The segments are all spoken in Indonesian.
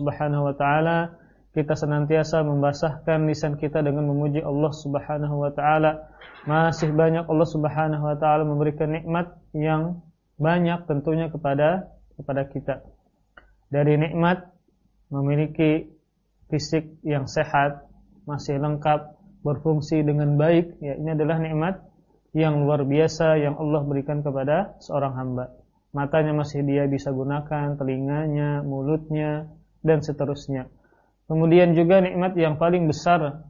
Subhanahu wa taala, kita senantiasa membasahkan lisan kita dengan memuji Allah Subhanahu wa taala. Masih banyak Allah Subhanahu wa taala memberikan nikmat yang banyak tentunya kepada kepada kita. Dari nikmat memiliki fisik yang sehat, masih lengkap, berfungsi dengan baik, ya ini adalah nikmat yang luar biasa yang Allah berikan kepada seorang hamba. Matanya masih dia bisa gunakan, telinganya, mulutnya, dan seterusnya. Kemudian juga nikmat yang paling besar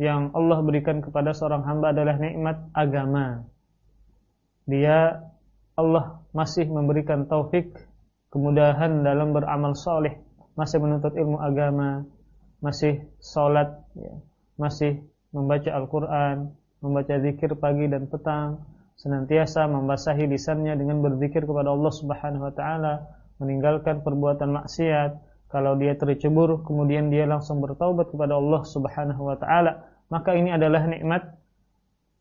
yang Allah berikan kepada seorang hamba adalah nikmat agama. Dia Allah masih memberikan taufik, kemudahan dalam beramal soleh, masih menuntut ilmu agama, masih sholat, ya, masih membaca Al-Quran, membaca zikir pagi dan petang, senantiasa membasahi lisannya dengan berzikir kepada Allah Subhanahu wa taala, meninggalkan perbuatan maksiat, kalau dia tercebur kemudian dia langsung bertaubat kepada Allah Subhanahu wa taala, maka ini adalah nikmat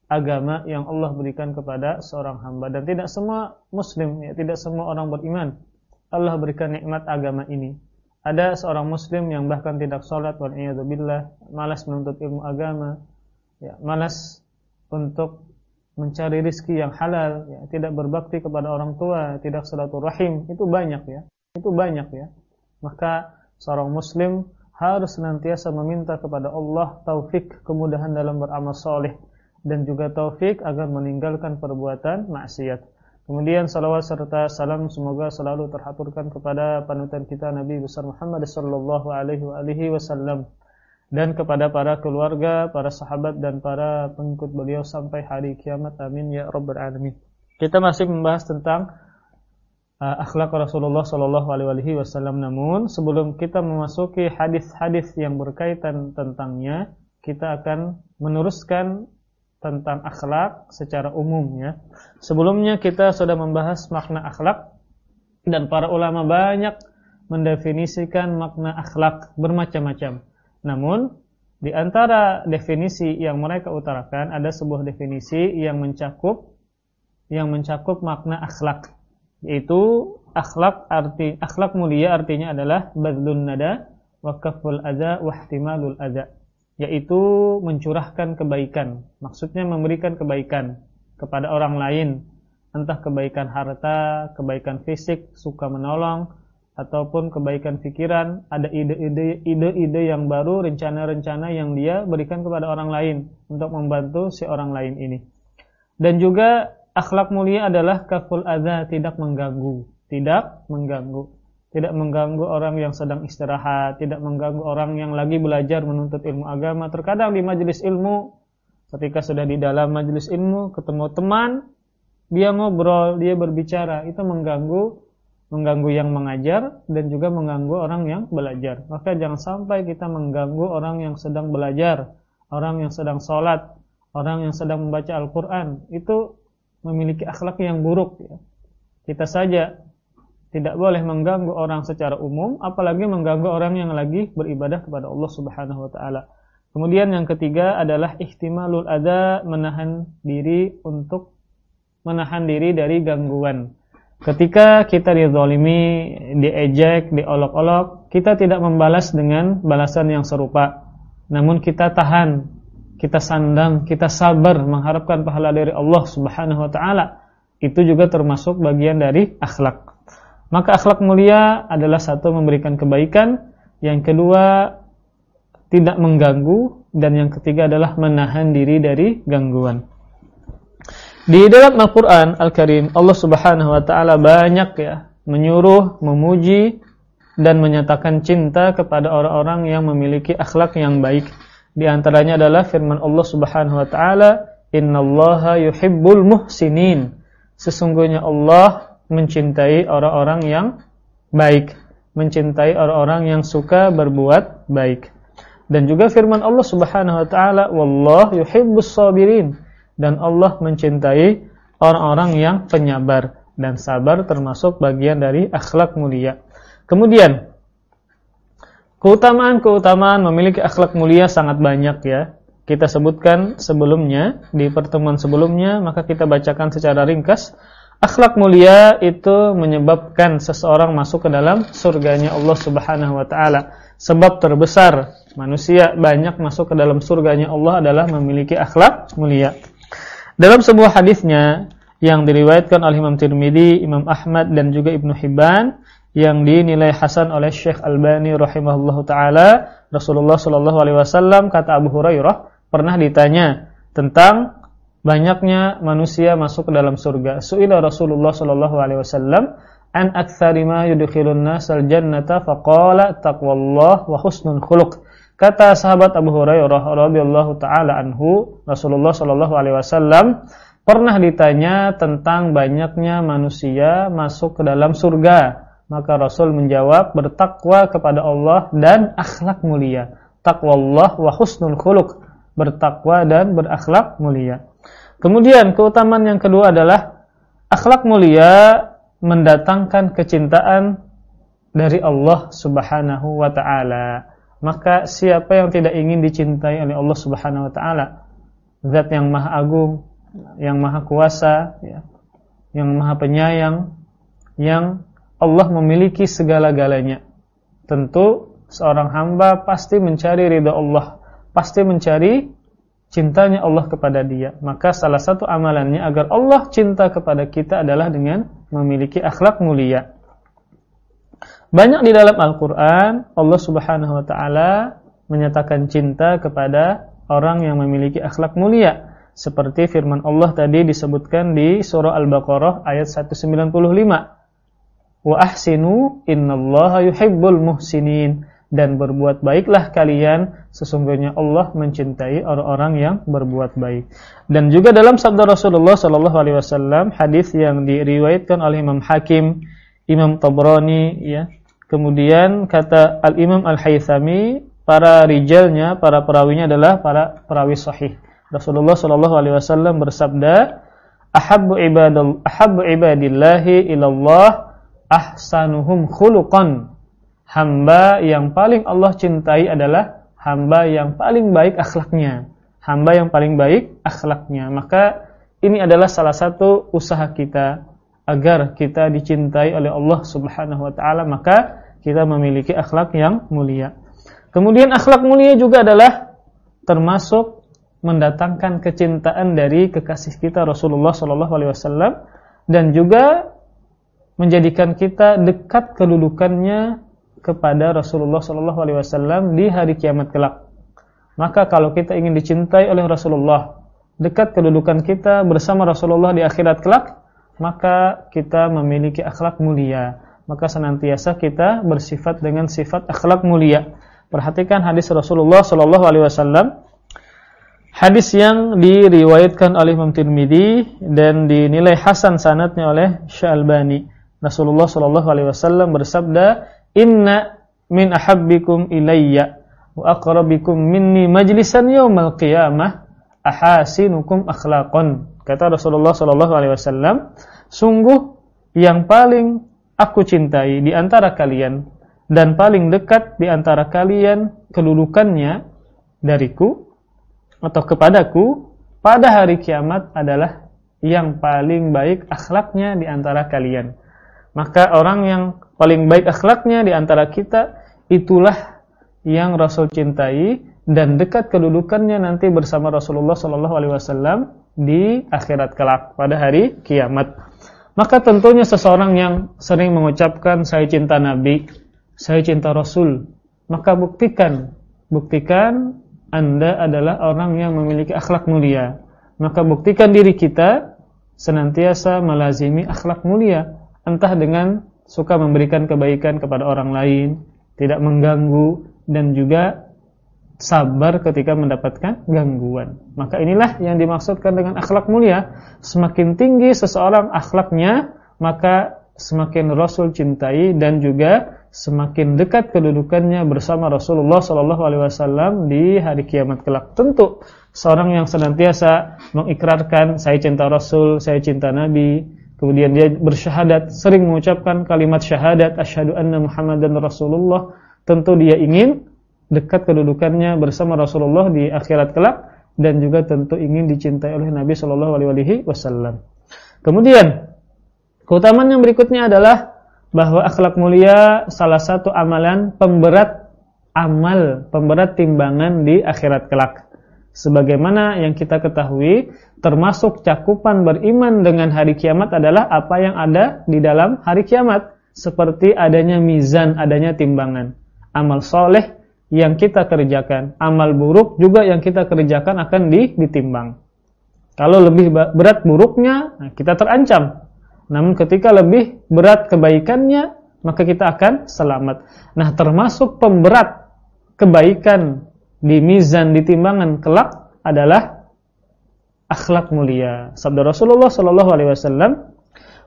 agama yang Allah berikan kepada seorang hamba dan tidak semua muslim ya, tidak semua orang beriman Allah berikan nikmat agama ini. Ada seorang muslim yang bahkan tidak salat wal billah, malas menuntut ilmu agama, ya, malas untuk mencari rizki yang halal, ya, tidak berbakti kepada orang tua, tidak silaturahim, itu banyak ya. Itu banyak ya. Maka seorang muslim harus senantiasa meminta kepada Allah taufik kemudahan dalam beramal soleh dan juga taufik agar meninggalkan perbuatan maksiat. Kemudian salawat serta salam semoga selalu terhaturkan kepada panutan kita Nabi besar Muhammad sallallahu alaihi wasallam dan kepada para keluarga, para sahabat dan para pengikut beliau sampai hari kiamat. Amin ya rabbal alamin. Kita masih membahas tentang akhlak Rasulullah Shallallahu Alaihi Wasallam. Namun sebelum kita memasuki hadis-hadis yang berkaitan tentangnya, kita akan meneruskan tentang akhlak secara umum ya. Sebelumnya kita sudah membahas makna akhlak dan para ulama banyak mendefinisikan makna akhlak bermacam-macam. Namun di antara definisi yang mereka utarakan ada sebuah definisi yang mencakup yang mencakup makna akhlak yaitu akhlak arti akhlak mulia artinya adalah badzun nada wa kaful adza wa ihtimalul adza. Yaitu mencurahkan kebaikan. Maksudnya memberikan kebaikan kepada orang lain. Entah kebaikan harta kebaikan fisik suka menolong ataupun kebaikan pikiran ada ide-ide ide-ide yang baru rencana-rencana yang dia berikan kepada orang lain untuk membantu si orang lain ini. Dan juga akhlak mulia adalah kaful adza, tidak mengganggu, tidak mengganggu. Tidak mengganggu orang yang sedang istirahat, tidak mengganggu orang yang lagi belajar menuntut ilmu agama. Terkadang di majelis ilmu, ketika sudah di dalam majelis ilmu, ketemu teman, dia ngobrol, dia berbicara, itu mengganggu mengganggu yang mengajar dan juga mengganggu orang yang belajar. Maka jangan sampai kita mengganggu orang yang sedang belajar, orang yang sedang sholat, orang yang sedang membaca Al-Quran. Itu memiliki akhlak yang buruk ya. Kita saja tidak boleh mengganggu orang secara umum apalagi mengganggu orang yang lagi beribadah kepada Allah Subhanahu wa taala. Kemudian yang ketiga adalah ihtimalul ada menahan diri untuk menahan diri dari gangguan. Ketika kita dizalimi, diejek, diolok-olok, kita tidak membalas dengan balasan yang serupa. Namun kita tahan kita sandang, kita sabar mengharapkan pahala dari Allah Subhanahu wa taala. Itu juga termasuk bagian dari akhlak. Maka akhlak mulia adalah satu memberikan kebaikan, yang kedua tidak mengganggu dan yang ketiga adalah menahan diri dari gangguan. Di dalam Al-Qur'an Al-Karim Allah Subhanahu wa taala banyak ya menyuruh, memuji dan menyatakan cinta kepada orang-orang yang memiliki akhlak yang baik. Di antaranya adalah firman Allah Subhanahu wa taala, "Innallaha yuhibbul muhsinin." Sesungguhnya Allah mencintai orang-orang yang baik, mencintai orang-orang yang suka berbuat baik. Dan juga firman Allah Subhanahu wa taala, "Wallahu yuhibbus sabirin." Dan Allah mencintai orang-orang yang penyabar dan sabar termasuk bagian dari akhlak mulia. Kemudian Keutamaan-keutamaan memiliki akhlak mulia sangat banyak ya. Kita sebutkan sebelumnya di pertemuan sebelumnya, maka kita bacakan secara ringkas. Akhlak mulia itu menyebabkan seseorang masuk ke dalam surganya Allah Subhanahu wa taala. Sebab terbesar manusia banyak masuk ke dalam surganya Allah adalah memiliki akhlak mulia. Dalam sebuah hadisnya yang diriwayatkan oleh Imam Tirmidzi, Imam Ahmad dan juga Ibnu Hibban yang dinilai hasan oleh Syekh Albani rahimahullahu taala, Rasulullah sallallahu alaihi wasallam kata Abu Hurairah pernah ditanya tentang banyaknya manusia masuk ke dalam surga. Su'ila Rasulullah sallallahu alaihi wasallam an aktsari ma yudkhilun nasal jannata faqala taqwallah wa husnul khuluq. Kata sahabat Abu Hurairah radhiyallahu taala anhu, Rasulullah sallallahu alaihi wasallam pernah ditanya tentang banyaknya manusia masuk ke dalam surga. Maka Rasul menjawab bertakwa kepada Allah dan akhlak mulia. Taqwallah wa husnul khuluq. Bertakwa dan berakhlak mulia. Kemudian keutamaan yang kedua adalah akhlak mulia mendatangkan kecintaan dari Allah Subhanahu wa taala. Maka siapa yang tidak ingin dicintai oleh Allah Subhanahu wa taala? Zat yang Maha Agung, yang Maha Kuasa, ya, yang Maha Penyayang, yang Allah memiliki segala-galanya. Tentu seorang hamba pasti mencari ridha Allah, pasti mencari cintanya Allah kepada dia. Maka salah satu amalannya agar Allah cinta kepada kita adalah dengan memiliki akhlak mulia. Banyak di dalam Al-Quran, Allah subhanahu wa ta'ala menyatakan cinta kepada orang yang memiliki akhlak mulia. Seperti firman Allah tadi disebutkan di surah Al-Baqarah ayat 195. Wa ahsinu innallaha yuhibbul muhsinin dan berbuat baiklah kalian sesungguhnya Allah mencintai orang-orang yang berbuat baik. Dan juga dalam sabda Rasulullah sallallahu alaihi wasallam hadis yang diriwayatkan oleh Imam Hakim, Imam Tabrani ya. Kemudian kata Al-Imam Al-Haythami, para rijalnya, para perawinya adalah para perawi sahih. Rasulullah sallallahu alaihi wasallam bersabda, "Ahabbu ibadal ahabbu ibadillahi ilallah ahsanuhum khuluqan." hamba yang paling Allah cintai adalah hamba yang paling baik akhlaknya. Hamba yang paling baik akhlaknya. Maka ini adalah salah satu usaha kita agar kita dicintai oleh Allah Subhanahu wa taala, maka kita memiliki akhlak yang mulia. Kemudian akhlak mulia juga adalah termasuk mendatangkan kecintaan dari kekasih kita Rasulullah sallallahu alaihi wasallam dan juga menjadikan kita dekat kedudukannya kepada Rasulullah Shallallahu Alaihi Wasallam di hari kiamat kelak. Maka kalau kita ingin dicintai oleh Rasulullah, dekat kedudukan kita bersama Rasulullah di akhirat kelak, maka kita memiliki akhlak mulia. Maka senantiasa kita bersifat dengan sifat akhlak mulia. Perhatikan hadis Rasulullah Shallallahu Alaihi Wasallam. Hadis yang diriwayatkan oleh Imam Tirmidzi dan dinilai hasan sanatnya oleh Syalbani. Rasulullah Shallallahu Alaihi Wasallam bersabda, inna min ahabbikum ilayya wa aqrabikum minni majlisan yaumal qiyamah ahasinukum akhlaqan kata Rasulullah sallallahu alaihi wasallam sungguh yang paling aku cintai di antara kalian dan paling dekat di antara kalian kedudukannya dariku atau kepadaku pada hari kiamat adalah yang paling baik akhlaknya di antara kalian. Maka orang yang paling baik akhlaknya di antara kita itulah yang Rasul cintai dan dekat kedudukannya nanti bersama Rasulullah Sallallahu Alaihi Wasallam di akhirat kelak pada hari kiamat. Maka tentunya seseorang yang sering mengucapkan saya cinta Nabi, saya cinta Rasul, maka buktikan, buktikan Anda adalah orang yang memiliki akhlak mulia. Maka buktikan diri kita senantiasa melazimi akhlak mulia, entah dengan suka memberikan kebaikan kepada orang lain, tidak mengganggu dan juga sabar ketika mendapatkan gangguan. Maka inilah yang dimaksudkan dengan akhlak mulia. Semakin tinggi seseorang akhlaknya, maka semakin Rasul cintai dan juga semakin dekat kedudukannya bersama Rasulullah Shallallahu Alaihi Wasallam di hari kiamat kelak. Tentu seorang yang senantiasa mengikrarkan saya cinta Rasul, saya cinta Nabi, Kemudian dia bersyahadat, sering mengucapkan kalimat syahadat asyhadu anna Muhammadan Rasulullah. Tentu dia ingin dekat kedudukannya bersama Rasulullah di akhirat kelak dan juga tentu ingin dicintai oleh Nabi Shallallahu alaihi wasallam. Kemudian Keutamaan yang berikutnya adalah bahwa akhlak mulia salah satu amalan pemberat amal, pemberat timbangan di akhirat kelak. Sebagaimana yang kita ketahui, termasuk cakupan beriman dengan hari kiamat adalah apa yang ada di dalam hari kiamat. Seperti adanya mizan, adanya timbangan. Amal soleh yang kita kerjakan, amal buruk juga yang kita kerjakan akan ditimbang. Kalau lebih berat buruknya, nah kita terancam. Namun ketika lebih berat kebaikannya, maka kita akan selamat. Nah, termasuk pemberat kebaikan di mizan di timbangan kelak adalah akhlak mulia. Sabda Rasulullah sallallahu alaihi wasallam,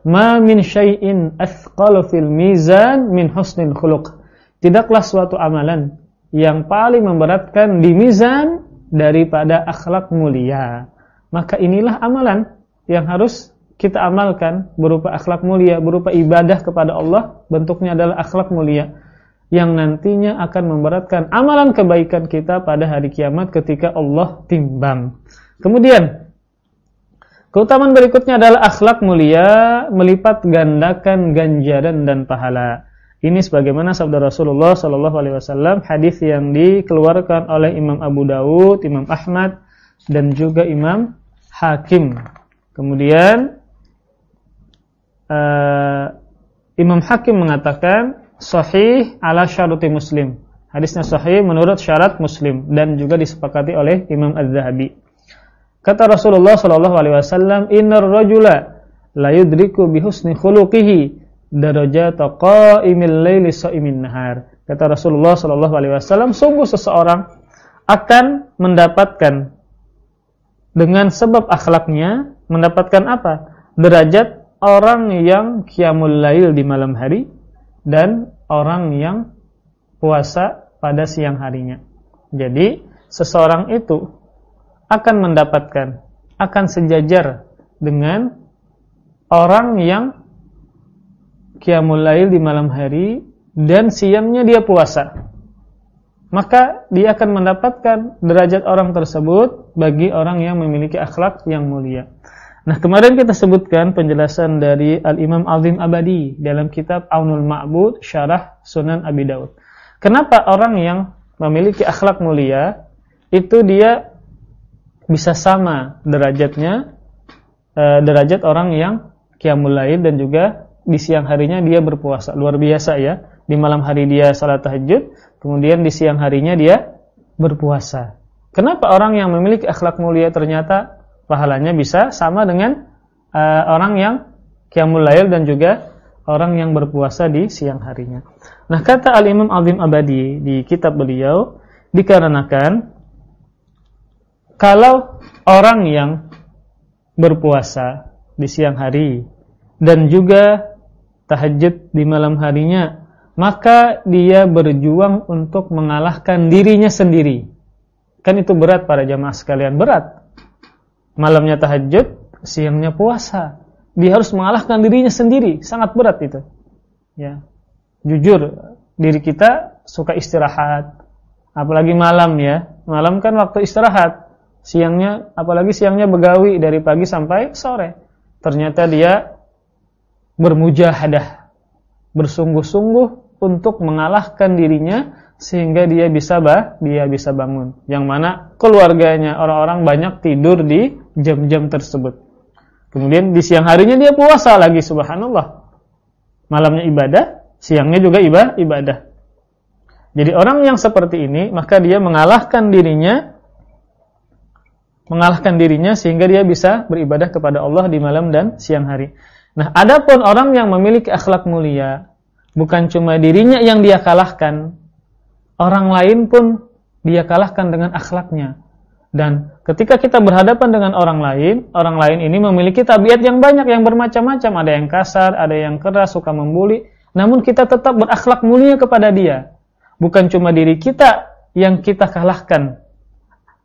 "Ma min syai'in athqalu fil mizan min husnil khuluq." Tidaklah suatu amalan yang paling memberatkan di mizan daripada akhlak mulia. Maka inilah amalan yang harus kita amalkan berupa akhlak mulia, berupa ibadah kepada Allah, bentuknya adalah akhlak mulia yang nantinya akan memberatkan amalan kebaikan kita pada hari kiamat ketika Allah timbang. Kemudian keutamaan berikutnya adalah akhlak mulia melipat gandakan ganjaran dan pahala. Ini sebagaimana sabda Rasulullah sallallahu alaihi wasallam hadis yang dikeluarkan oleh Imam Abu Dawud, Imam Ahmad dan juga Imam Hakim. Kemudian uh, Imam Hakim mengatakan sahih ala syarati Muslim. Hadisnya sahih menurut syarat Muslim dan juga disepakati oleh Imam Az-Zahabi. Kata Rasulullah sallallahu alaihi wasallam, "Innar rajula la yudriku bi husni khuluqihi darajata qa'imil laili sha'imin nahar." Kata Rasulullah sallallahu alaihi wasallam, sungguh seseorang akan mendapatkan dengan sebab akhlaknya mendapatkan apa? Derajat orang yang qiyamul lail di malam hari dan orang yang puasa pada siang harinya. Jadi, seseorang itu akan mendapatkan akan sejajar dengan orang yang qiyamul lail di malam hari dan siangnya dia puasa. Maka dia akan mendapatkan derajat orang tersebut bagi orang yang memiliki akhlak yang mulia. Nah, kemarin kita sebutkan penjelasan dari Al-Imam Azim Abadi dalam kitab Aunul Ma'bud Syarah Sunan Abi Daud. Kenapa orang yang memiliki akhlak mulia itu dia bisa sama derajatnya eh, derajat orang yang qiyamul lail dan juga di siang harinya dia berpuasa. Luar biasa ya. Di malam hari dia salat tahajud, kemudian di siang harinya dia berpuasa. Kenapa orang yang memiliki akhlak mulia ternyata pahalanya bisa sama dengan uh, orang yang qiyamul lail dan juga orang yang berpuasa di siang harinya. Nah, kata Al-Imam Azim Abadi di kitab beliau dikarenakan kalau orang yang berpuasa di siang hari dan juga tahajud di malam harinya, maka dia berjuang untuk mengalahkan dirinya sendiri. Kan itu berat para jamaah sekalian, berat malamnya tahajud, siangnya puasa. Dia harus mengalahkan dirinya sendiri, sangat berat itu. Ya. Jujur, diri kita suka istirahat, apalagi malam ya. Malam kan waktu istirahat. Siangnya apalagi siangnya begawi dari pagi sampai sore. Ternyata dia bermujahadah, bersungguh-sungguh untuk mengalahkan dirinya sehingga dia bisa bah, dia bisa bangun. Yang mana keluarganya orang-orang banyak tidur di jam-jam tersebut. Kemudian di siang harinya dia puasa lagi subhanallah. Malamnya ibadah, siangnya juga ibadah. Jadi orang yang seperti ini maka dia mengalahkan dirinya mengalahkan dirinya sehingga dia bisa beribadah kepada Allah di malam dan siang hari. Nah, adapun orang yang memiliki akhlak mulia, bukan cuma dirinya yang dia kalahkan, orang lain pun dia kalahkan dengan akhlaknya. Dan ketika kita berhadapan dengan orang lain, orang lain ini memiliki tabiat yang banyak, yang bermacam-macam. Ada yang kasar, ada yang keras, suka membuli. Namun kita tetap berakhlak mulia kepada dia. Bukan cuma diri kita yang kita kalahkan.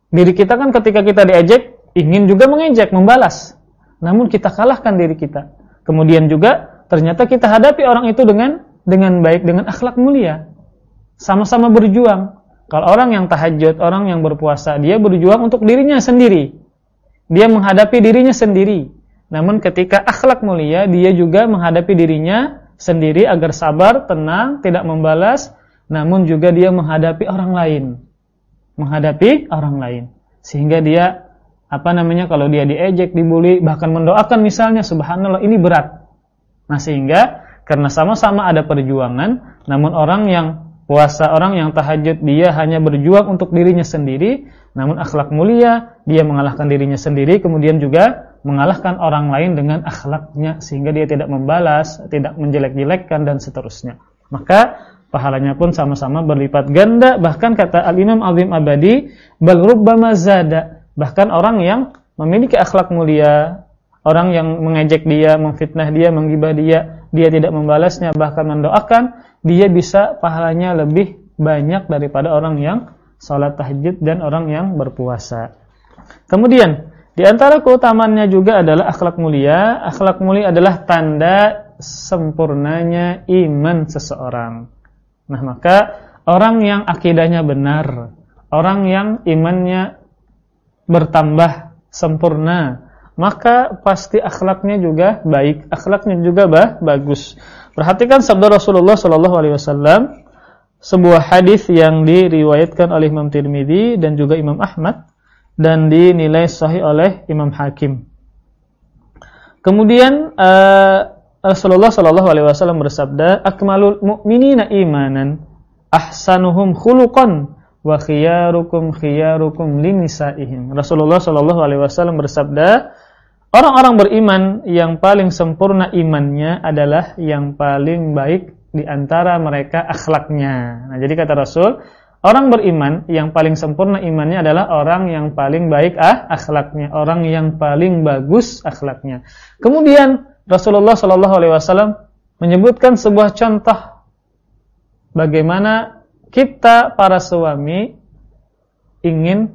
Diri kita kan ketika kita diejek, ingin juga mengejek, membalas. Namun kita kalahkan diri kita. Kemudian juga ternyata kita hadapi orang itu dengan dengan baik, dengan akhlak mulia sama-sama berjuang. Kalau orang yang tahajud, orang yang berpuasa, dia berjuang untuk dirinya sendiri. Dia menghadapi dirinya sendiri. namun ketika akhlak mulia dia juga menghadapi dirinya sendiri agar sabar, tenang, tidak membalas, namun juga dia menghadapi orang lain. Menghadapi orang lain. Sehingga dia apa namanya kalau dia diejek, dibully, bahkan mendoakan misalnya subhanallah ini berat. Nah, sehingga karena sama-sama ada perjuangan, namun orang yang puasa, orang yang tahajud dia hanya berjuang untuk dirinya sendiri, namun akhlak mulia dia mengalahkan dirinya sendiri kemudian juga mengalahkan orang lain dengan akhlaknya sehingga dia tidak membalas, tidak menjelek-jelekkan dan seterusnya. Maka pahalanya pun sama-sama berlipat ganda bahkan kata Al-Imam Azim Abadi bal rubbama zada bahkan orang yang memiliki akhlak mulia orang yang mengejek dia, memfitnah dia, menggibah dia, dia tidak membalasnya bahkan mendoakan, dia bisa pahalanya lebih banyak daripada orang yang salat tahajud dan orang yang berpuasa. Kemudian, di antara keutamaannya juga adalah akhlak mulia. Akhlak mulia adalah tanda sempurnanya iman seseorang. Nah, maka orang yang akidahnya benar, orang yang imannya bertambah sempurna, maka pasti akhlaknya juga baik, akhlaknya juga bah, bagus. Perhatikan sabda Rasulullah sallallahu alaihi wasallam sebuah hadis yang diriwayatkan oleh Imam Tirmidzi dan juga Imam Ahmad dan dinilai sahih oleh Imam Hakim. Kemudian uh, Rasulullah sallallahu alaihi wasallam bersabda, "Akmalul mu'minina imanan ahsanuhum khuluqan wa khiyarukum khiyarukum linisaihim." Rasulullah sallallahu alaihi wasallam bersabda, Orang-orang beriman yang paling sempurna imannya adalah yang paling baik di antara mereka akhlaknya. Nah, jadi kata Rasul, orang beriman yang paling sempurna imannya adalah orang yang paling baik ah akhlaknya, orang yang paling bagus akhlaknya. Kemudian Rasulullah Shallallahu alaihi wasallam menyebutkan sebuah contoh bagaimana kita para suami ingin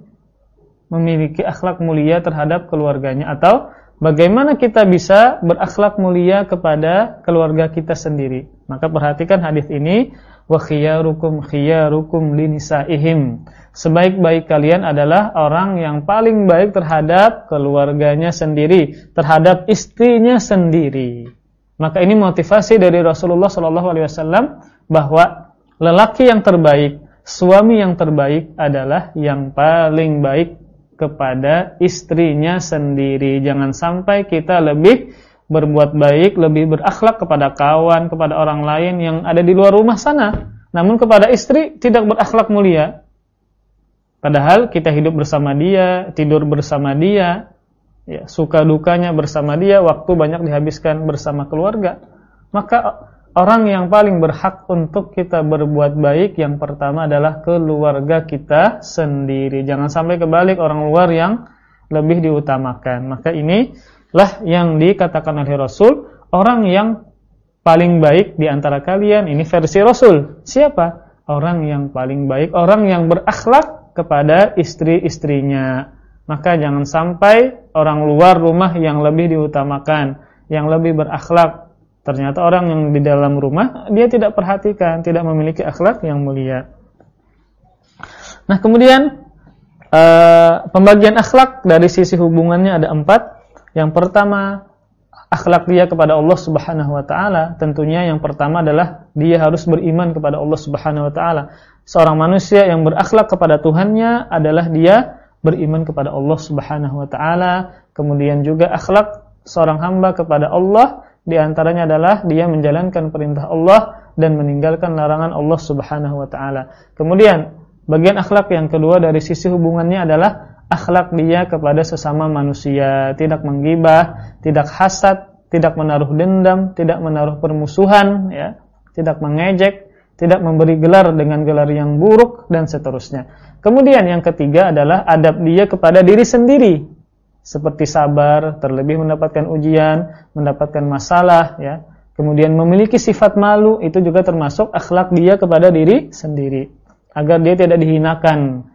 memiliki akhlak mulia terhadap keluarganya atau Bagaimana kita bisa berakhlak mulia kepada keluarga kita sendiri? Maka perhatikan hadis ini, wa khiyarukum khiyarukum linisaihim. Sebaik-baik kalian adalah orang yang paling baik terhadap keluarganya sendiri, terhadap istrinya sendiri. Maka ini motivasi dari Rasulullah sallallahu alaihi wasallam bahwa lelaki yang terbaik, suami yang terbaik adalah yang paling baik kepada istrinya sendiri. Jangan sampai kita lebih berbuat baik, lebih berakhlak kepada kawan, kepada orang lain yang ada di luar rumah sana. Namun kepada istri tidak berakhlak mulia. Padahal kita hidup bersama dia, tidur bersama dia, ya, suka dukanya bersama dia, waktu banyak dihabiskan bersama keluarga. Maka orang yang paling berhak untuk kita berbuat baik yang pertama adalah keluarga kita sendiri. Jangan sampai kebalik orang luar yang lebih diutamakan. Maka inilah yang dikatakan oleh Rasul, orang yang paling baik di antara kalian ini versi Rasul. Siapa? Orang yang paling baik, orang yang berakhlak kepada istri-istrinya. Maka jangan sampai orang luar rumah yang lebih diutamakan, yang lebih berakhlak Ternyata orang yang di dalam rumah dia tidak perhatikan, tidak memiliki akhlak yang mulia. Nah kemudian uh, pembagian akhlak dari sisi hubungannya ada empat. Yang pertama akhlak dia kepada Allah Subhanahu Wa Taala. Tentunya yang pertama adalah dia harus beriman kepada Allah Subhanahu Wa Taala. Seorang manusia yang berakhlak kepada Tuhannya adalah dia beriman kepada Allah Subhanahu Wa Taala. Kemudian juga akhlak seorang hamba kepada Allah di antaranya adalah dia menjalankan perintah Allah dan meninggalkan larangan Allah Subhanahu wa taala. Kemudian, bagian akhlak yang kedua dari sisi hubungannya adalah akhlak dia kepada sesama manusia, tidak menggibah, tidak hasad, tidak menaruh dendam, tidak menaruh permusuhan, ya, tidak mengejek, tidak memberi gelar dengan gelar yang buruk dan seterusnya. Kemudian yang ketiga adalah adab dia kepada diri sendiri, seperti sabar, terlebih mendapatkan ujian, mendapatkan masalah, ya. Kemudian memiliki sifat malu itu juga termasuk akhlak dia kepada diri sendiri. Agar dia tidak dihinakan,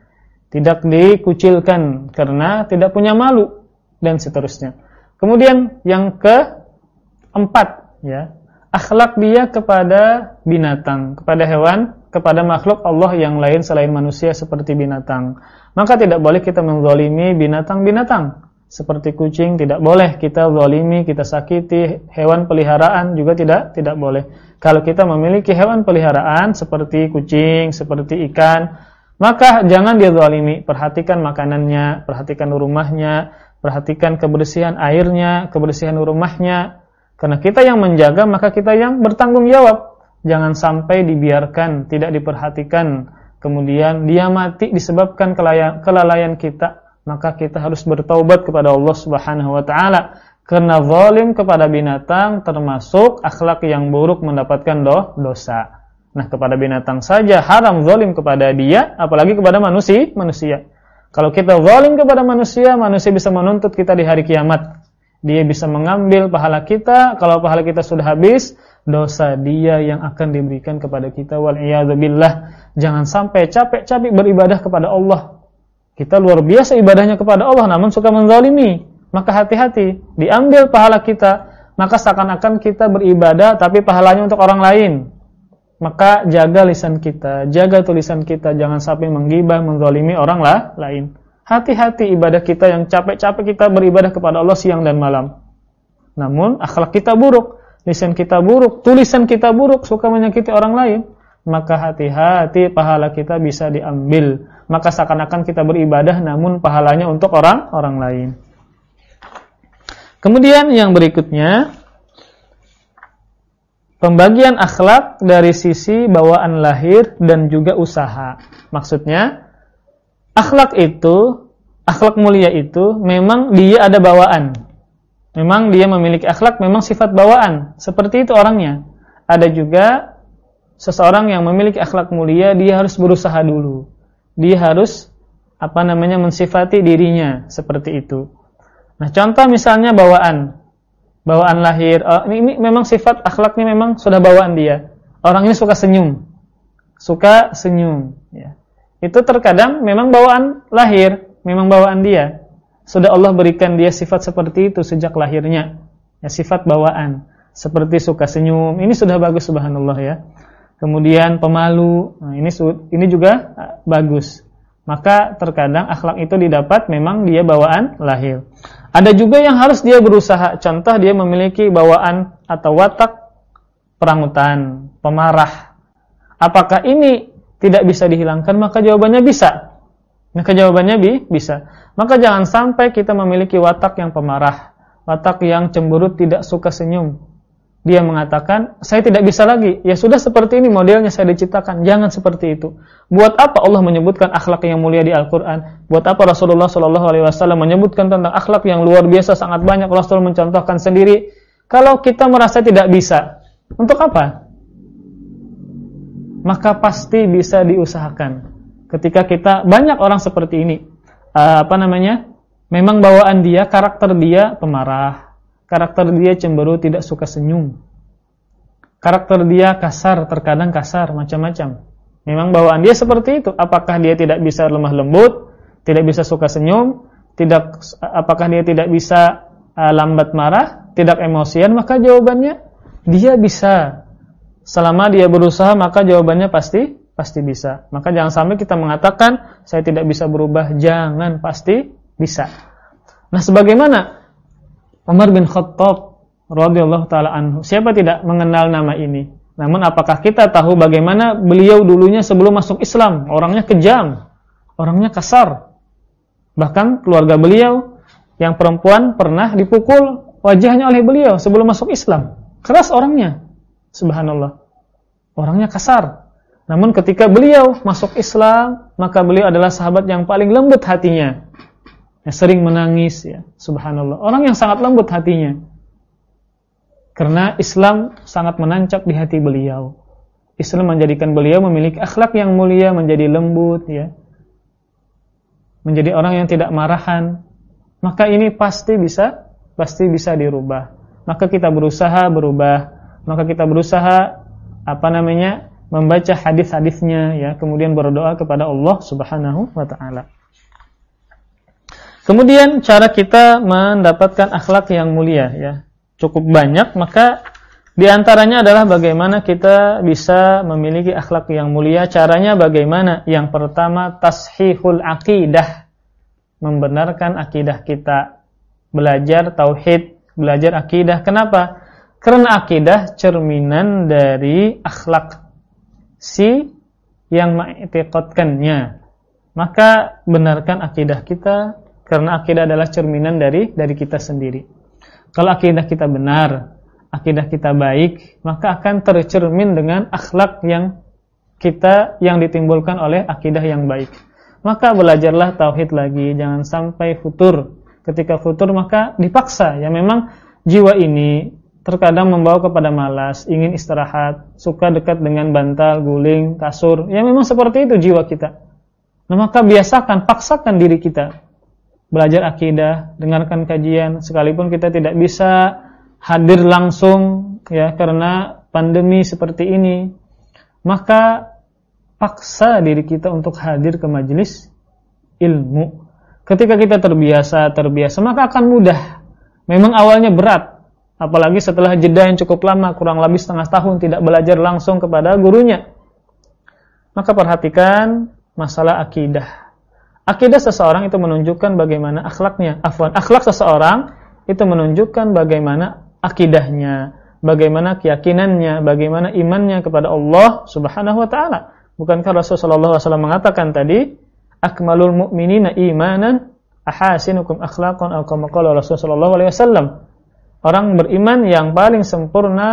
tidak dikucilkan karena tidak punya malu dan seterusnya. Kemudian yang keempat, ya, akhlak dia kepada binatang, kepada hewan, kepada makhluk Allah yang lain selain manusia seperti binatang. Maka tidak boleh kita menzalimi binatang-binatang seperti kucing tidak boleh kita zalimi, kita sakiti hewan peliharaan juga tidak tidak boleh. Kalau kita memiliki hewan peliharaan seperti kucing, seperti ikan, maka jangan dia zalimi. Perhatikan makanannya, perhatikan rumahnya, perhatikan kebersihan airnya, kebersihan rumahnya. Karena kita yang menjaga, maka kita yang bertanggung jawab. Jangan sampai dibiarkan, tidak diperhatikan, kemudian dia mati disebabkan kelalaian kita maka kita harus bertaubat kepada Allah Subhanahu wa taala karena zalim kepada binatang termasuk akhlak yang buruk mendapatkan do dosa. Nah, kepada binatang saja haram zalim kepada dia, apalagi kepada manusia, manusia. Kalau kita zalim kepada manusia, manusia bisa menuntut kita di hari kiamat. Dia bisa mengambil pahala kita, kalau pahala kita sudah habis, dosa dia yang akan diberikan kepada kita wal. Jangan sampai capek-capek beribadah kepada Allah kita luar biasa ibadahnya kepada Allah namun suka menzalimi. Maka hati-hati, diambil pahala kita, maka seakan-akan kita beribadah tapi pahalanya untuk orang lain. Maka jaga lisan kita, jaga tulisan kita, jangan sampai menggibah, menzalimi orang lah, lain. Hati-hati ibadah kita yang capek-capek kita beribadah kepada Allah siang dan malam. Namun akhlak kita buruk, lisan kita buruk, tulisan kita buruk, suka menyakiti orang lain maka hati-hati pahala kita bisa diambil. Maka seakan-akan kita beribadah namun pahalanya untuk orang orang lain. Kemudian yang berikutnya pembagian akhlak dari sisi bawaan lahir dan juga usaha. Maksudnya akhlak itu, akhlak mulia itu memang dia ada bawaan. Memang dia memiliki akhlak, memang sifat bawaan. Seperti itu orangnya. Ada juga seseorang yang memiliki akhlak mulia dia harus berusaha dulu. Dia harus apa namanya mensifati dirinya seperti itu. Nah, contoh misalnya bawaan. Bawaan lahir. Oh, ini, ini memang sifat akhlaknya memang sudah bawaan dia. Orang ini suka senyum. Suka senyum, ya. Itu terkadang memang bawaan lahir, memang bawaan dia. Sudah Allah berikan dia sifat seperti itu sejak lahirnya. Ya, sifat bawaan. Seperti suka senyum. Ini sudah bagus subhanallah ya kemudian pemalu. Nah, ini ini juga ah, bagus. Maka terkadang akhlak itu didapat memang dia bawaan lahir. Ada juga yang harus dia berusaha. Contoh dia memiliki bawaan atau watak perangutan, pemarah. Apakah ini tidak bisa dihilangkan? Maka jawabannya bisa. Maka jawabannya bi bisa. Maka jangan sampai kita memiliki watak yang pemarah, watak yang cemberut, tidak suka senyum, dia mengatakan, saya tidak bisa lagi. Ya sudah seperti ini modelnya saya diciptakan. Jangan seperti itu. Buat apa Allah menyebutkan akhlak yang mulia di Al-Quran? Buat apa Rasulullah SAW menyebutkan tentang akhlak yang luar biasa sangat banyak Rasul mencontohkan sendiri? Kalau kita merasa tidak bisa, untuk apa? Maka pasti bisa diusahakan. Ketika kita banyak orang seperti ini, uh, apa namanya? Memang bawaan dia, karakter dia pemarah, Karakter dia cemberut, tidak suka senyum. Karakter dia kasar, terkadang kasar, macam-macam. Memang bawaan dia seperti itu. Apakah dia tidak bisa lemah lembut, tidak bisa suka senyum, tidak apakah dia tidak bisa uh, lambat marah, tidak emosian, maka jawabannya dia bisa. Selama dia berusaha, maka jawabannya pasti pasti bisa. Maka jangan sampai kita mengatakan saya tidak bisa berubah, jangan pasti bisa. Nah, sebagaimana Umar bin Khattab radhiyallahu taala anhu. Siapa tidak mengenal nama ini? Namun apakah kita tahu bagaimana beliau dulunya sebelum masuk Islam? Orangnya kejam, orangnya kasar. Bahkan keluarga beliau yang perempuan pernah dipukul wajahnya oleh beliau sebelum masuk Islam. Keras orangnya. Subhanallah. Orangnya kasar. Namun ketika beliau masuk Islam, maka beliau adalah sahabat yang paling lembut hatinya yang sering menangis ya. Subhanallah. Orang yang sangat lembut hatinya. Karena Islam sangat menancap di hati beliau. Islam menjadikan beliau memiliki akhlak yang mulia menjadi lembut ya. Menjadi orang yang tidak marahan. Maka ini pasti bisa pasti bisa dirubah. Maka kita berusaha berubah. Maka kita berusaha apa namanya membaca hadis-hadisnya ya. Kemudian berdoa kepada Allah Subhanahu wa taala Kemudian cara kita mendapatkan akhlak yang mulia ya. Cukup banyak maka di antaranya adalah bagaimana kita bisa memiliki akhlak yang mulia. Caranya bagaimana? Yang pertama tashihul akidah. Membenarkan akidah kita. belajar tauhid, belajar akidah. Kenapa? Karena akidah cerminan dari akhlak si yang mengiktikadkannya. Maka benarkan akidah kita karena akidah adalah cerminan dari dari kita sendiri. Kalau akidah kita benar, akidah kita baik, maka akan tercermin dengan akhlak yang kita yang ditimbulkan oleh akidah yang baik. Maka belajarlah tauhid lagi, jangan sampai futur. Ketika futur maka dipaksa. Ya memang jiwa ini terkadang membawa kepada malas, ingin istirahat, suka dekat dengan bantal, guling, kasur. Ya memang seperti itu jiwa kita. Nah, maka biasakan, paksakan diri kita belajar akidah, dengarkan kajian sekalipun kita tidak bisa hadir langsung ya karena pandemi seperti ini. Maka paksa diri kita untuk hadir ke majelis ilmu. Ketika kita terbiasa, terbiasa, maka akan mudah. Memang awalnya berat, apalagi setelah jeda yang cukup lama, kurang lebih setengah tahun tidak belajar langsung kepada gurunya. Maka perhatikan masalah akidah. Akidah seseorang itu menunjukkan bagaimana akhlaknya. Afwan, akhlak seseorang itu menunjukkan bagaimana akidahnya, bagaimana keyakinannya, bagaimana imannya kepada Allah Subhanahu wa taala. Bukankah Rasulullah SAW mengatakan tadi, akmalul mu'minina imanan ahasinukum akhlaqan atau kama qala Rasulullah SAW. Orang beriman yang paling sempurna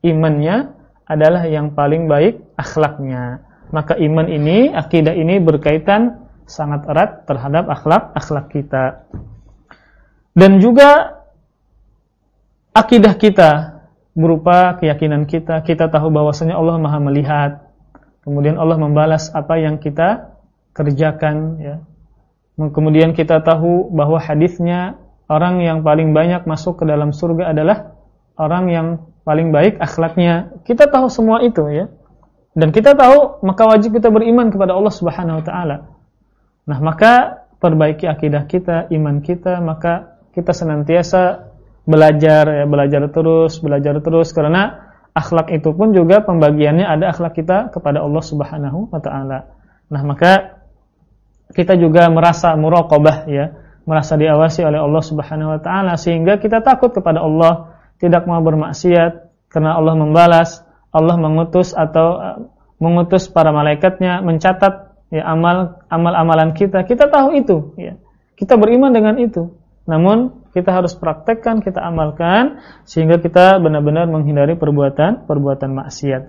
imannya adalah yang paling baik akhlaknya. Maka iman ini, akidah ini berkaitan sangat erat terhadap akhlak akhlak kita. Dan juga akidah kita berupa keyakinan kita, kita tahu bahwasanya Allah Maha melihat, Kemudian Allah membalas apa yang kita kerjakan ya. Kemudian kita tahu bahwa hadisnya orang yang paling banyak masuk ke dalam surga adalah orang yang paling baik akhlaknya. Kita tahu semua itu ya. Dan kita tahu maka wajib kita beriman kepada Allah Subhanahu wa taala. Nah, maka perbaiki akidah kita, iman kita, maka kita senantiasa belajar ya, belajar terus, belajar terus karena akhlak itu pun juga pembagiannya ada akhlak kita kepada Allah Subhanahu wa taala. Nah, maka kita juga merasa muraqabah ya, merasa diawasi oleh Allah Subhanahu wa taala sehingga kita takut kepada Allah, tidak mau bermaksiat karena Allah membalas, Allah mengutus atau uh, mengutus para malaikatnya mencatat ya amal amal amalan kita. Kita tahu itu ya. Kita beriman dengan itu. Namun kita harus praktekkan, kita amalkan sehingga kita benar-benar menghindari perbuatan-perbuatan maksiat.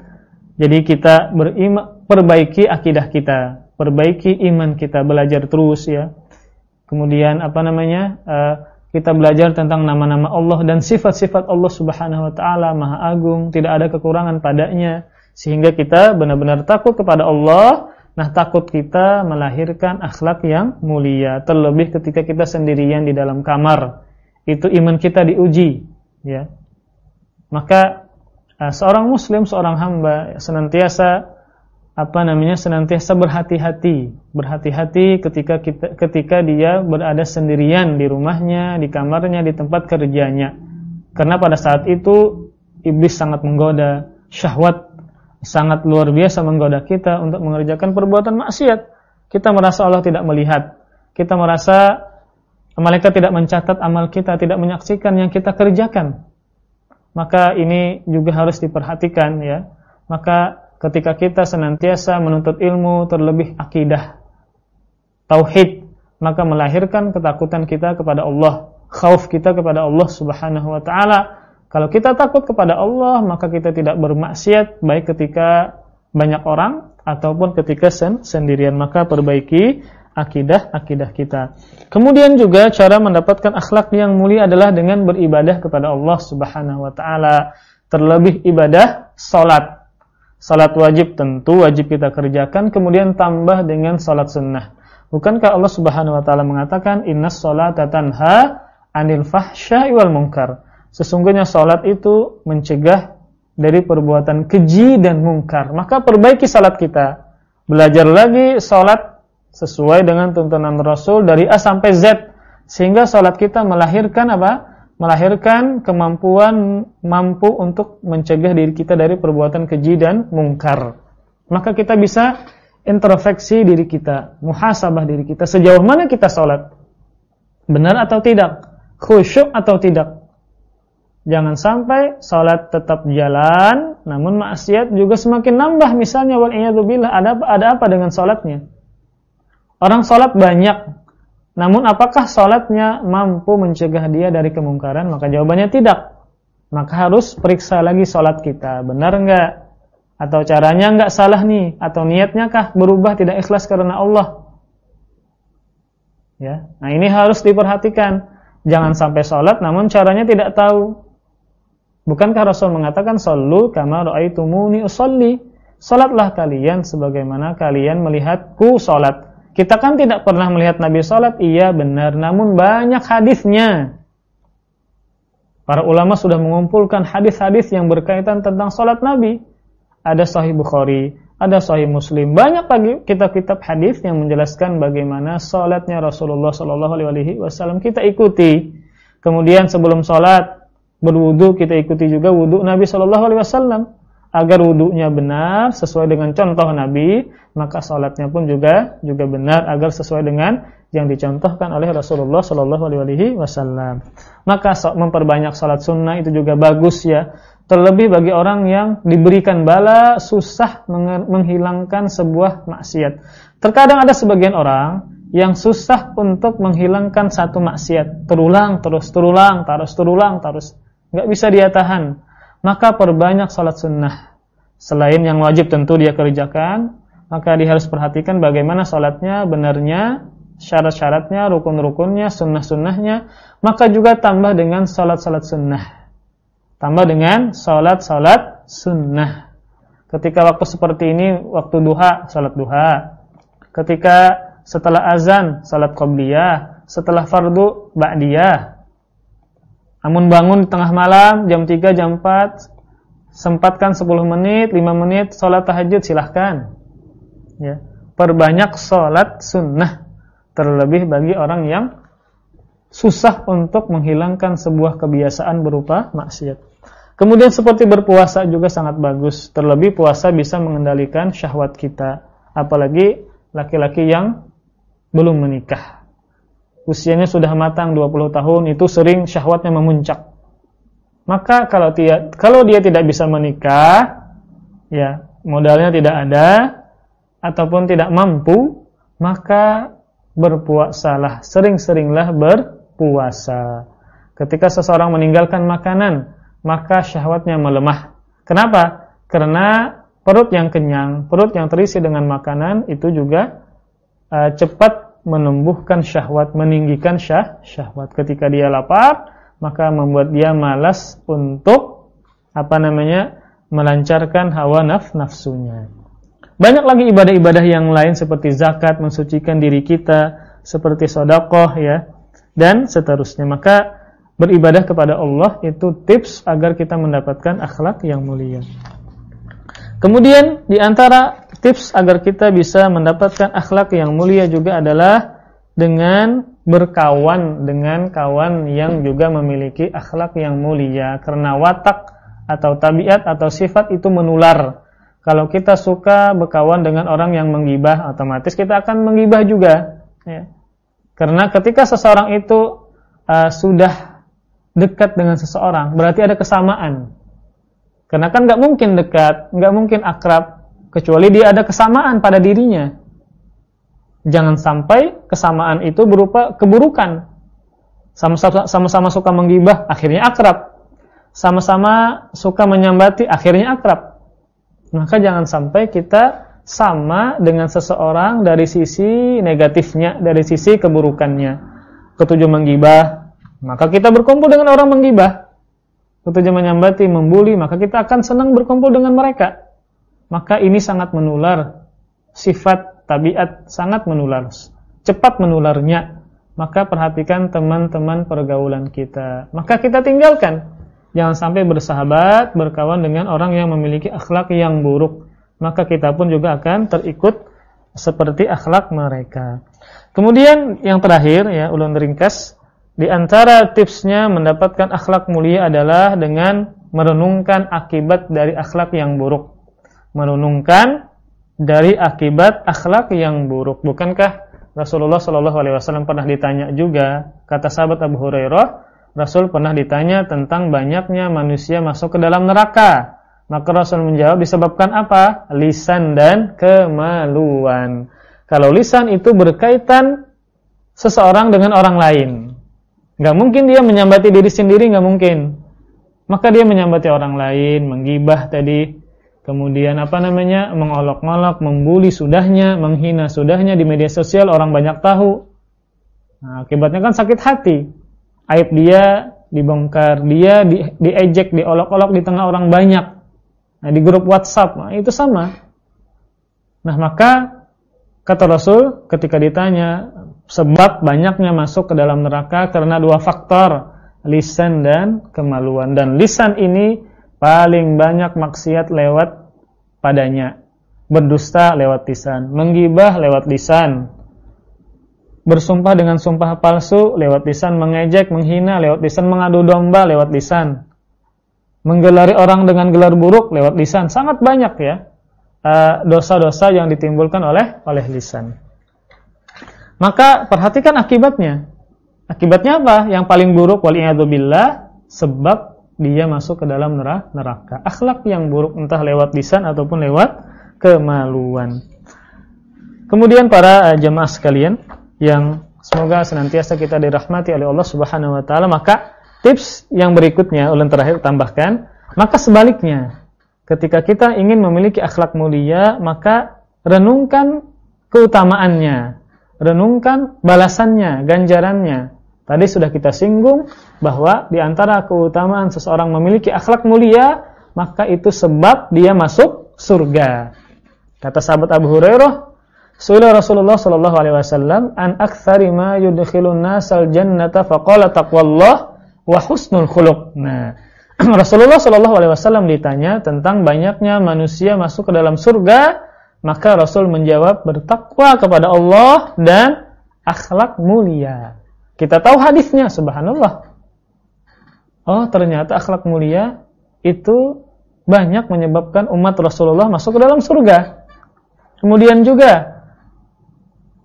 Jadi kita beriman, perbaiki akidah kita, perbaiki iman kita, belajar terus ya. Kemudian apa namanya? Uh, kita belajar tentang nama-nama Allah dan sifat-sifat Allah Subhanahu wa taala Maha Agung, tidak ada kekurangan padanya sehingga kita benar-benar takut kepada Allah Nah, takut kita melahirkan akhlak yang mulia, terlebih ketika kita sendirian di dalam kamar. Itu iman kita diuji, ya. Maka uh, seorang muslim, seorang hamba senantiasa apa namanya? senantiasa berhati-hati, berhati-hati ketika kita ketika dia berada sendirian di rumahnya, di kamarnya, di tempat kerjanya. Karena pada saat itu iblis sangat menggoda, syahwat sangat luar biasa menggoda kita untuk mengerjakan perbuatan maksiat. Kita merasa Allah tidak melihat. Kita merasa malaikat tidak mencatat amal kita, tidak menyaksikan yang kita kerjakan. Maka ini juga harus diperhatikan ya. Maka ketika kita senantiasa menuntut ilmu terlebih akidah tauhid, maka melahirkan ketakutan kita kepada Allah, khauf kita kepada Allah Subhanahu wa taala kalau kita takut kepada Allah, maka kita tidak bermaksiat baik ketika banyak orang ataupun ketika sen sendirian. Maka perbaiki akidah-akidah kita. Kemudian juga cara mendapatkan akhlak yang mulia adalah dengan beribadah kepada Allah Subhanahu wa taala. Terlebih ibadah salat. Salat wajib tentu wajib kita kerjakan, kemudian tambah dengan salat sunnah. Bukankah Allah Subhanahu wa taala mengatakan innas salata tanha 'anil fahsya'i wal munkar? Sesungguhnya salat itu mencegah dari perbuatan keji dan mungkar. Maka perbaiki salat kita. Belajar lagi salat sesuai dengan tuntunan Rasul dari A sampai Z sehingga salat kita melahirkan apa? Melahirkan kemampuan mampu untuk mencegah diri kita dari perbuatan keji dan mungkar. Maka kita bisa introspeksi diri kita, muhasabah diri kita sejauh mana kita salat Benar atau tidak? Khusyuk atau tidak? Jangan sampai salat tetap jalan, namun maksiat juga semakin nambah. Misalnya wal ada ada apa dengan salatnya? Orang salat banyak, namun apakah salatnya mampu mencegah dia dari kemungkaran? Maka jawabannya tidak. Maka harus periksa lagi salat kita, benar enggak? Atau caranya enggak salah nih? Atau niatnya kah berubah tidak ikhlas karena Allah? Ya, nah ini harus diperhatikan. Jangan sampai salat namun caranya tidak tahu. Bukankah Rasul mengatakan sallu kama raaitumuni usolli? Salatlah kalian sebagaimana kalian melihatku salat. Kita kan tidak pernah melihat Nabi salat, iya benar, namun banyak hadisnya. Para ulama sudah mengumpulkan hadis-hadis yang berkaitan tentang salat Nabi. Ada Sahih Bukhari, ada Sahih Muslim, banyak lagi kitab-kitab hadis yang menjelaskan bagaimana salatnya Rasulullah Shallallahu Alaihi Wasallam kita ikuti. Kemudian sebelum salat berwudu kita ikuti juga wudu Nabi Shallallahu Alaihi Wasallam. Agar wudhunya benar sesuai dengan contoh Nabi maka salatnya pun juga juga benar agar sesuai dengan yang dicontohkan oleh Rasulullah Shallallahu Alaihi Wasallam. Maka memperbanyak salat sunnah itu juga bagus ya. Terlebih bagi orang yang diberikan bala susah menghilangkan sebuah maksiat. Terkadang ada sebagian orang yang susah untuk menghilangkan satu maksiat. Terulang terus terulang terus terulang terus nggak bisa dia tahan, maka perbanyak salat sunnah. Selain yang wajib tentu dia kerjakan, maka dia harus perhatikan bagaimana salatnya benarnya, syarat-syaratnya, rukun-rukunnya, sunnah-sunnahnya, maka juga tambah dengan salat-salat sunnah. Tambah dengan salat-salat sunnah. Ketika waktu seperti ini, waktu duha, salat duha. Ketika setelah azan, salat qabliyah. Setelah fardu, ba'diyah namun bangun di tengah malam, jam 3, jam 4, sempatkan 10 menit, 5 menit, sholat tahajud silahkan. Ya. Perbanyak sholat sunnah, terlebih bagi orang yang susah untuk menghilangkan sebuah kebiasaan berupa maksiat. Kemudian seperti berpuasa juga sangat bagus, terlebih puasa bisa mengendalikan syahwat kita, apalagi laki-laki yang belum menikah usianya sudah matang 20 tahun itu sering syahwatnya memuncak. Maka kalau dia kalau dia tidak bisa menikah, ya, modalnya tidak ada ataupun tidak mampu, maka berpuasalah, sering-seringlah berpuasa. Ketika seseorang meninggalkan makanan, maka syahwatnya melemah. Kenapa? Karena perut yang kenyang, perut yang terisi dengan makanan itu juga uh, cepat menumbuhkan syahwat, meninggikan syah, syahwat. Ketika dia lapar, maka membuat dia malas untuk apa namanya? melancarkan hawa naf nafsunya. Banyak lagi ibadah-ibadah yang lain seperti zakat, mensucikan diri kita, seperti sodakoh ya, dan seterusnya. Maka beribadah kepada Allah itu tips agar kita mendapatkan akhlak yang mulia. Kemudian di antara tips agar kita bisa mendapatkan akhlak yang mulia juga adalah dengan berkawan dengan kawan yang juga memiliki akhlak yang mulia karena watak atau tabiat atau sifat itu menular. Kalau kita suka berkawan dengan orang yang menggibah, otomatis kita akan menggibah juga. Ya. Karena ketika seseorang itu uh, sudah dekat dengan seseorang, berarti ada kesamaan. Karena kan nggak mungkin dekat, nggak mungkin akrab, kecuali dia ada kesamaan pada dirinya. Jangan sampai kesamaan itu berupa keburukan. Sama-sama suka menggibah, akhirnya akrab. Sama-sama suka menyambati, akhirnya akrab. Maka jangan sampai kita sama dengan seseorang dari sisi negatifnya, dari sisi keburukannya. Ketujuh menggibah, maka kita berkumpul dengan orang menggibah ketujuh menyambati, membuli, maka kita akan senang berkumpul dengan mereka. Maka ini sangat menular, sifat tabiat sangat menular, cepat menularnya. Maka perhatikan teman-teman pergaulan kita. Maka kita tinggalkan. Jangan sampai bersahabat, berkawan dengan orang yang memiliki akhlak yang buruk. Maka kita pun juga akan terikut seperti akhlak mereka. Kemudian yang terakhir ya ulun ringkas di antara tipsnya mendapatkan akhlak mulia adalah dengan merenungkan akibat dari akhlak yang buruk. Merenungkan dari akibat akhlak yang buruk. Bukankah Rasulullah Shallallahu Alaihi Wasallam pernah ditanya juga, kata sahabat Abu Hurairah, Rasul pernah ditanya tentang banyaknya manusia masuk ke dalam neraka. Maka Rasul menjawab disebabkan apa? Lisan dan kemaluan. Kalau lisan itu berkaitan seseorang dengan orang lain. Gak mungkin dia menyambati diri sendiri, gak mungkin. Maka dia menyambati orang lain, menggibah tadi, kemudian apa namanya, mengolok-olok, membuli sudahnya, menghina sudahnya di media sosial, orang banyak tahu. Nah, akibatnya kan sakit hati. Aib dia dibongkar, dia di, diejek, diolok-olok di tengah orang banyak. Nah, di grup WhatsApp, nah, itu sama. Nah, maka kata Rasul ketika ditanya sebab banyaknya masuk ke dalam neraka karena dua faktor lisan dan kemaluan. Dan lisan ini paling banyak maksiat lewat padanya. Berdusta lewat lisan menggibah lewat lisan bersumpah dengan sumpah palsu lewat lisan mengejek menghina lewat lisan mengadu domba lewat lisan menggelari orang dengan gelar buruk lewat lisan. Sangat banyak ya eh, dosa-dosa yang ditimbulkan oleh oleh lisan maka perhatikan akibatnya Akibatnya apa? Yang paling buruk waliyadzubillah sebab dia masuk ke dalam neraka. Akhlak yang buruk entah lewat lisan ataupun lewat kemaluan. Kemudian para uh, jemaah sekalian yang semoga senantiasa kita dirahmati oleh Allah Subhanahu wa taala, maka tips yang berikutnya ulun terakhir tambahkan, maka sebaliknya ketika kita ingin memiliki akhlak mulia, maka renungkan keutamaannya, renungkan balasannya, ganjarannya. Tadi sudah kita singgung bahwa di antara keutamaan seseorang memiliki akhlak mulia, maka itu sebab dia masuk surga. Kata sahabat Abu Hurairah, Suila Rasulullah sallallahu alaihi wasallam an aktsari ma yudkhilun nasal jannata faqala taqwallah wa husnul khuluq. Nah, Rasulullah sallallahu alaihi wasallam ditanya tentang banyaknya manusia masuk ke dalam surga, maka Rasul menjawab bertakwa kepada Allah dan akhlak mulia. Kita tahu hadisnya, subhanallah. Oh, ternyata akhlak mulia itu banyak menyebabkan umat Rasulullah masuk ke dalam surga. Kemudian juga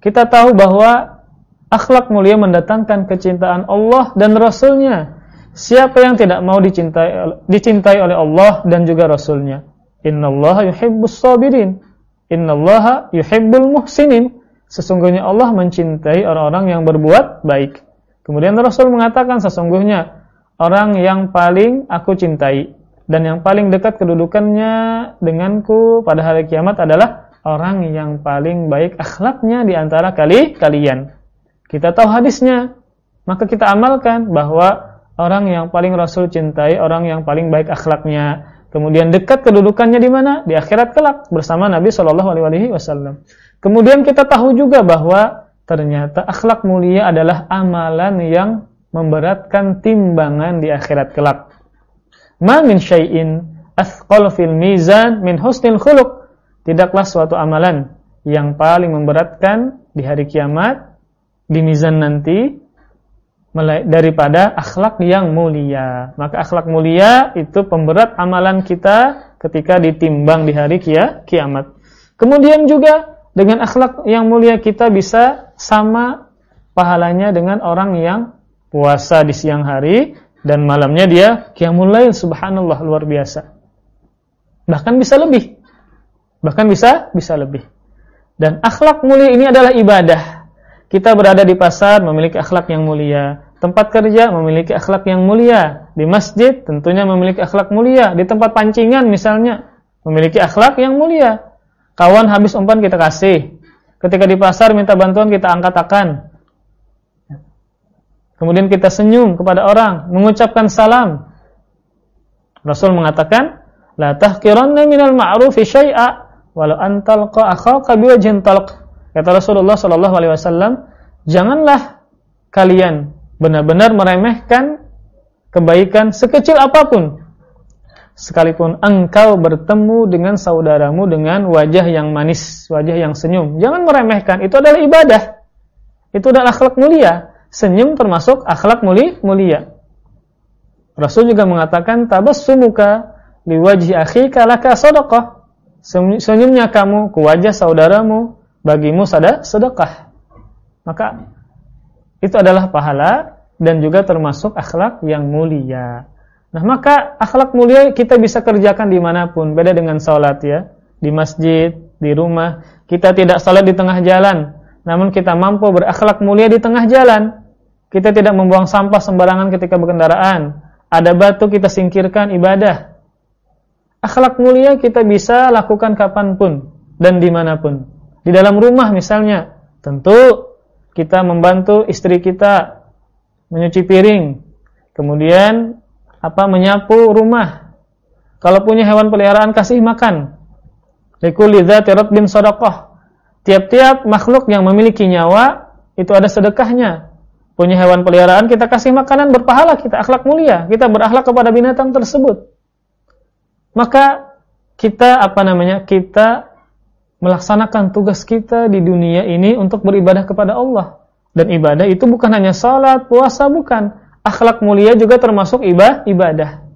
kita tahu bahwa akhlak mulia mendatangkan kecintaan Allah dan Rasulnya. Siapa yang tidak mau dicintai, dicintai oleh Allah dan juga Rasulnya? Innallaha yuhibbus sabirin. Innallaha yuhibbul muhsinin. Sesungguhnya Allah mencintai orang-orang yang berbuat baik. Kemudian Rasul mengatakan sesungguhnya orang yang paling aku cintai dan yang paling dekat kedudukannya denganku pada hari kiamat adalah orang yang paling baik akhlaknya di antara kali kalian. Kita tahu hadisnya, maka kita amalkan bahwa orang yang paling Rasul cintai, orang yang paling baik akhlaknya. Kemudian dekat kedudukannya di mana? Di akhirat kelak bersama Nabi Shallallahu alaihi wasallam. Kemudian kita tahu juga bahwa ternyata akhlak mulia adalah amalan yang memberatkan timbangan di akhirat kelak. Ma min syai'in athqal fil mizan min husnil khuluq. Tidaklah suatu amalan yang paling memberatkan di hari kiamat di mizan nanti daripada akhlak yang mulia. Maka akhlak mulia itu pemberat amalan kita ketika ditimbang di hari kia, kiamat. Kemudian juga dengan akhlak yang mulia kita bisa sama pahalanya dengan orang yang puasa di siang hari dan malamnya dia qiyamul lail subhanallah luar biasa. Bahkan bisa lebih. Bahkan bisa bisa lebih. Dan akhlak mulia ini adalah ibadah. Kita berada di pasar memiliki akhlak yang mulia, tempat kerja memiliki akhlak yang mulia, di masjid tentunya memiliki akhlak mulia, di tempat pancingan misalnya memiliki akhlak yang mulia. Kawan habis umpan kita kasih. Ketika di pasar minta bantuan kita angkat akan. Kemudian kita senyum kepada orang, mengucapkan salam. Rasul mengatakan, "La tahqiranna minal ma'rufi syai'a walau an talqa akhaka biwajhin talq." Kata Rasulullah sallallahu alaihi wasallam, "Janganlah kalian benar-benar meremehkan kebaikan sekecil apa pun sekalipun engkau bertemu dengan saudaramu dengan wajah yang manis, wajah yang senyum. Jangan meremehkan, itu adalah ibadah. Itu adalah akhlak mulia. Senyum termasuk akhlak muli, mulia. Rasul juga mengatakan tabassumuka liwajhi akhika laka sadaqah. Senyumnya kamu ke wajah saudaramu bagimu sedekah. Maka itu adalah pahala dan juga termasuk akhlak yang mulia. Nah, maka akhlak mulia kita bisa kerjakan di mana pun. Beda dengan sholat ya. Di masjid, di rumah. Kita tidak sholat di tengah jalan. Namun kita mampu berakhlak mulia di tengah jalan. Kita tidak membuang sampah sembarangan ketika berkendaraan. Ada batu kita singkirkan ibadah. Akhlak mulia kita bisa lakukan kapan pun dan di mana pun. Di dalam rumah misalnya. Tentu kita membantu istri kita menyuci piring. Kemudian apa menyapu rumah. Kalau punya hewan peliharaan kasih makan. Likulli dzati bin sadaqah. Tiap-tiap makhluk yang memiliki nyawa itu ada sedekahnya. Punya hewan peliharaan kita kasih makanan berpahala kita akhlak mulia, kita berakhlak kepada binatang tersebut. Maka kita apa namanya? Kita melaksanakan tugas kita di dunia ini untuk beribadah kepada Allah. Dan ibadah itu bukan hanya salat, puasa bukan akhlak mulia juga termasuk ibadah ibadah.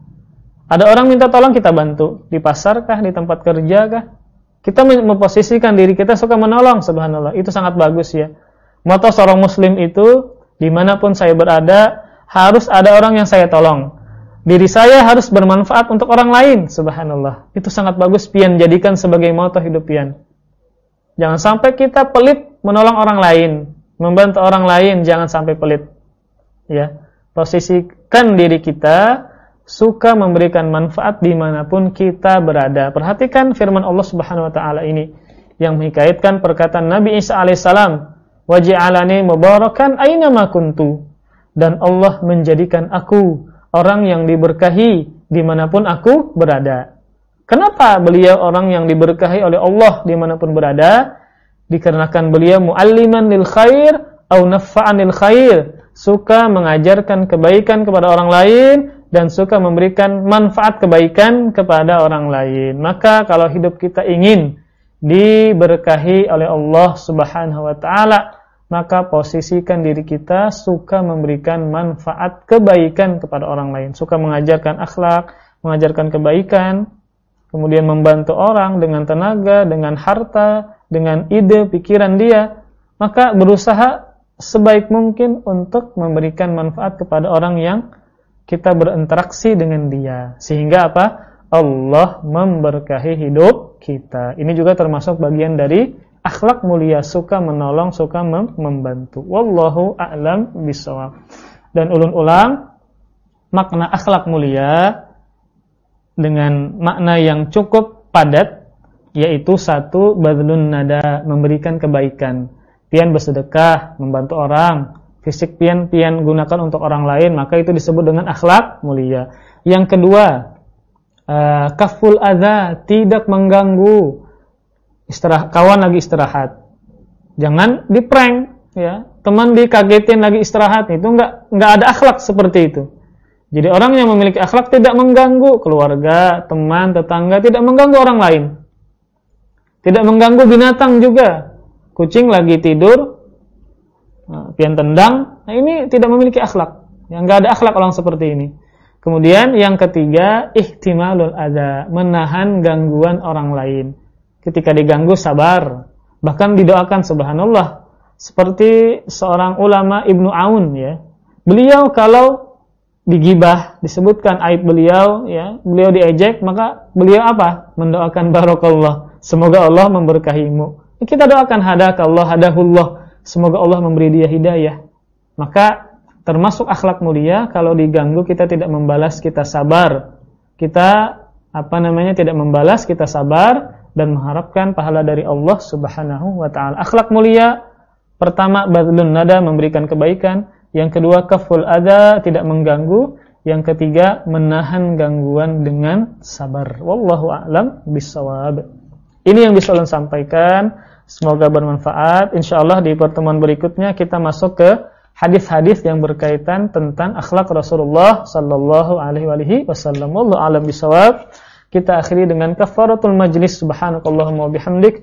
Ada orang minta tolong kita bantu di pasar kah, di tempat kerja kah? Kita memposisikan diri kita suka menolong, subhanallah. Itu sangat bagus ya. Moto seorang muslim itu di mana pun saya berada harus ada orang yang saya tolong. Diri saya harus bermanfaat untuk orang lain, subhanallah. Itu sangat bagus pian jadikan sebagai moto hidup pian. Jangan sampai kita pelit menolong orang lain, membantu orang lain, jangan sampai pelit. Ya posisikan diri kita suka memberikan manfaat di mana pun kita berada. Perhatikan firman Allah Subhanahu Wa Taala ini yang mengaitkan perkataan Nabi Isa alaihissalam, waj'alani mubarakan aina kuntu dan Allah menjadikan aku orang yang diberkahi di mana pun aku berada. Kenapa beliau orang yang diberkahi oleh Allah di mana pun berada? Dikarenakan beliau mualliman lil khair au nafa'an lil khair suka mengajarkan kebaikan kepada orang lain dan suka memberikan manfaat kebaikan kepada orang lain. Maka kalau hidup kita ingin diberkahi oleh Allah Subhanahu wa taala, maka posisikan diri kita suka memberikan manfaat kebaikan kepada orang lain, suka mengajarkan akhlak, mengajarkan kebaikan, kemudian membantu orang dengan tenaga, dengan harta, dengan ide, pikiran dia, maka berusaha sebaik mungkin untuk memberikan manfaat kepada orang yang kita berinteraksi dengan dia. Sehingga apa? Allah memberkahi hidup kita. Ini juga termasuk bagian dari akhlak mulia, suka menolong, suka mem membantu. Wallahu a'lam bishawab. Dan ulun ulang makna akhlak mulia dengan makna yang cukup padat yaitu satu badlun nada memberikan kebaikan pian bersedekah, membantu orang, fisik pian pian gunakan untuk orang lain, maka itu disebut dengan akhlak mulia. Yang kedua, uh, kaful adza, tidak mengganggu istirahat kawan lagi istirahat. Jangan diprank ya. Teman dikagetin lagi istirahat itu enggak enggak ada akhlak seperti itu. Jadi orang yang memiliki akhlak tidak mengganggu keluarga, teman, tetangga, tidak mengganggu orang lain. Tidak mengganggu binatang juga kucing lagi tidur, nah, pian tendang, nah ini tidak memiliki akhlak. Yang enggak ada akhlak orang seperti ini. Kemudian yang ketiga, ihtimalul ada, menahan gangguan orang lain. Ketika diganggu sabar, bahkan didoakan subhanallah. Seperti seorang ulama Ibnu Aun ya. Beliau kalau digibah, disebutkan aib beliau ya, beliau diejek, maka beliau apa? Mendoakan barokallah. Semoga Allah memberkahimu. Kita doakan hadak Allah, hadahullah. Semoga Allah memberi dia hidayah. Maka termasuk akhlak mulia kalau diganggu kita tidak membalas, kita sabar. Kita apa namanya tidak membalas, kita sabar dan mengharapkan pahala dari Allah Subhanahu wa taala. Akhlak mulia pertama badlun nada memberikan kebaikan, yang kedua kaful ada tidak mengganggu, yang ketiga menahan gangguan dengan sabar. Wallahu a'lam bissawab. Ini yang bisa ulun sampaikan. Semoga bermanfaat. Insyaallah di pertemuan berikutnya kita masuk ke hadis-hadis yang berkaitan tentang akhlak Rasulullah sallallahu alaihi wasallam. Wallahu alam bisawab. Kita akhiri dengan kafaratul majlis. Subhanakallahumma wa bihamdik